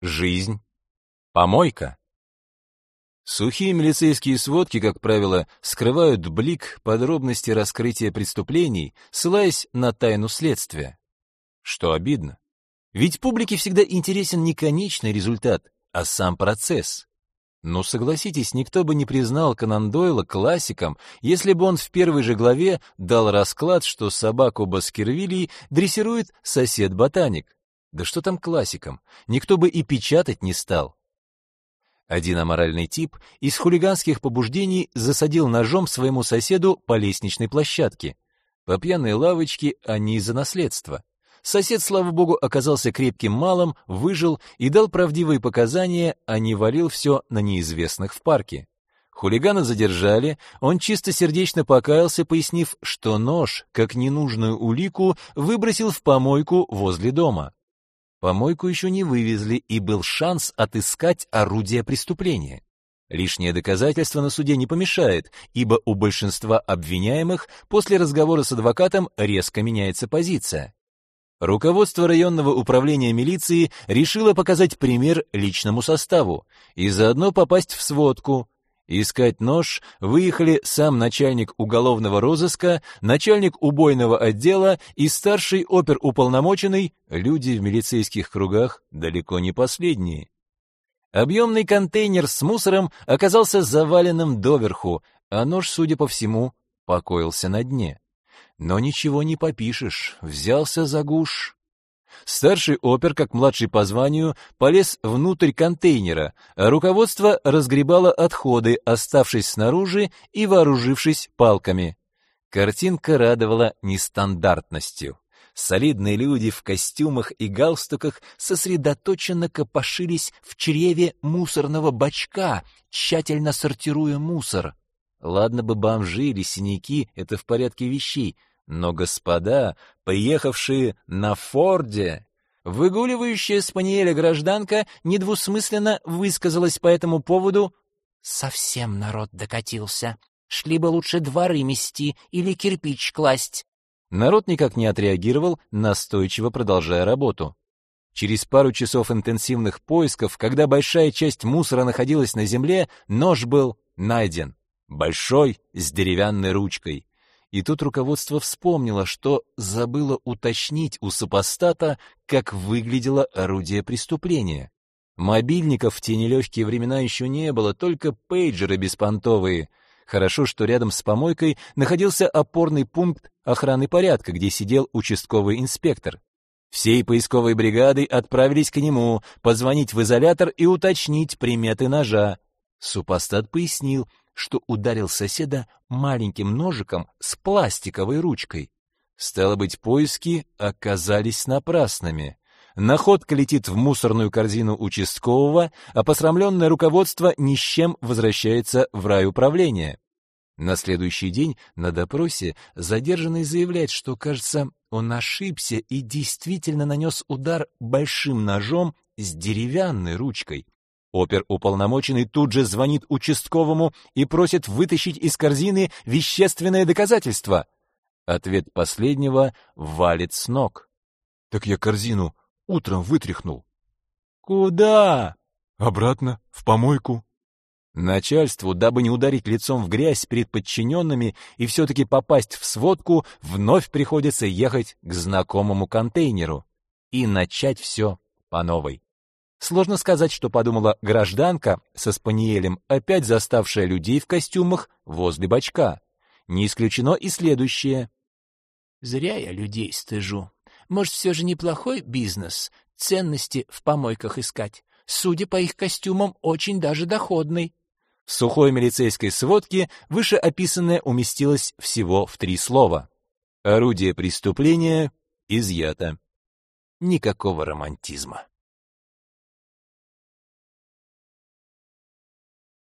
жизнь, помойка. Сухие милицейские сводки, как правило, скрывают блик подробности раскрытия преступлений, ссылаясь на тайну следствия. Что обидно. Ведь публике всегда интересен не конечный результат, а сам процесс. Но согласитесь, никто бы не признал Конан Дойла классиком, если бы он в первой же главе дал расклад, что собаку Баскервилей дрессирует сосед-ботаник. Да что там классиком, никто бы и печатать не стал. Один аморальный тип из хулиганских побуждений засадил ножом своему соседу по лестничной площадке. По пьяной лавочке, а не из-за наследства. Сосед, слава богу, оказался крепким малым, выжил и дал правдивые показания, а не валил все на неизвестных в парке. Хулигана задержали, он чистосердечно покаялся, пояснив, что нож, как ненужную улику, выбросил в помойку возле дома. Помойку еще не вывезли, и был шанс отыскать орудие преступления. Лишнее доказательство на суде не помешает, ибо у большинства обвиняемых после разговора с адвокатом резко меняется позиция. Руководство районного управления милиции решило показать пример личному составу и заодно попасть в сводку. Искать нож выехали сам начальник уголовного розыска, начальник убойного отдела и старший оперуполномоченный, люди в милицейских кругах далеко не последние. Объемный контейнер с мусором оказался заваленным доверху, а нож, судя по всему, покоился на дне. Но ничего не попишешь, взялся за гуш. Старший опер, как младший по званию, полез внутрь контейнера, а руководство разгребало отходы, оставшись снаружи и вооружившись палками. Картинка радовала нестандартностью. Солидные люди в костюмах и галстуках сосредоточенно копошились в чреве мусорного бачка, тщательно сортируя мусор. Ладно бы бомжи или синяки, это в порядке вещей, но господа, приехавшие на Форде, выгуливающая спаниеля гражданка недвусмысленно высказалась по этому поводу «Совсем народ докатился. Шли бы лучше дворы мести или кирпич класть». Народ никак не отреагировал, настойчиво продолжая работу. Через пару часов интенсивных поисков, когда большая часть мусора находилась на земле, нож был найден. Большой, с деревянной ручкой. И тут руководство вспомнило, что забыло уточнить у супостата, как выглядело орудие преступления. Мобильников в те нелегкие времена еще не было, только пейджеры беспонтовые. Хорошо, что рядом с помойкой находился опорный пункт охраны порядка, где сидел участковый инспектор. Всей поисковой бригадой отправились к нему, позвонить в изолятор и уточнить приметы ножа. Супостат пояснил, что ударил соседа маленьким ножиком с пластиковой ручкой. Стало быть, поиски оказались напрасными. Находка летит в мусорную корзину участкового, а посрамленное руководство ни с чем возвращается в рай управления. На следующий день на допросе задержанный заявляет, что, кажется, он ошибся и действительно нанес удар большим ножом с деревянной ручкой. Оперуполномоченный тут же звонит участковому и просит вытащить из корзины вещественное доказательство. Ответ последнего валит с ног. Так я корзину утром вытряхнул. Куда? Обратно, в помойку. Начальству, дабы не ударить лицом в грязь перед подчиненными и все-таки попасть в сводку, вновь приходится ехать к знакомому контейнеру и начать все по новой. Сложно сказать, что подумала гражданка со спаниелем, опять заставшая людей в костюмах возле бачка. Не исключено и следующее. «Зря я людей стыжу. Может, все же неплохой бизнес, ценности в помойках искать. Судя по их костюмам, очень даже доходный». В сухой милицейской сводке вышеописанное уместилось всего в три слова. Орудие преступления изъято. Никакого романтизма.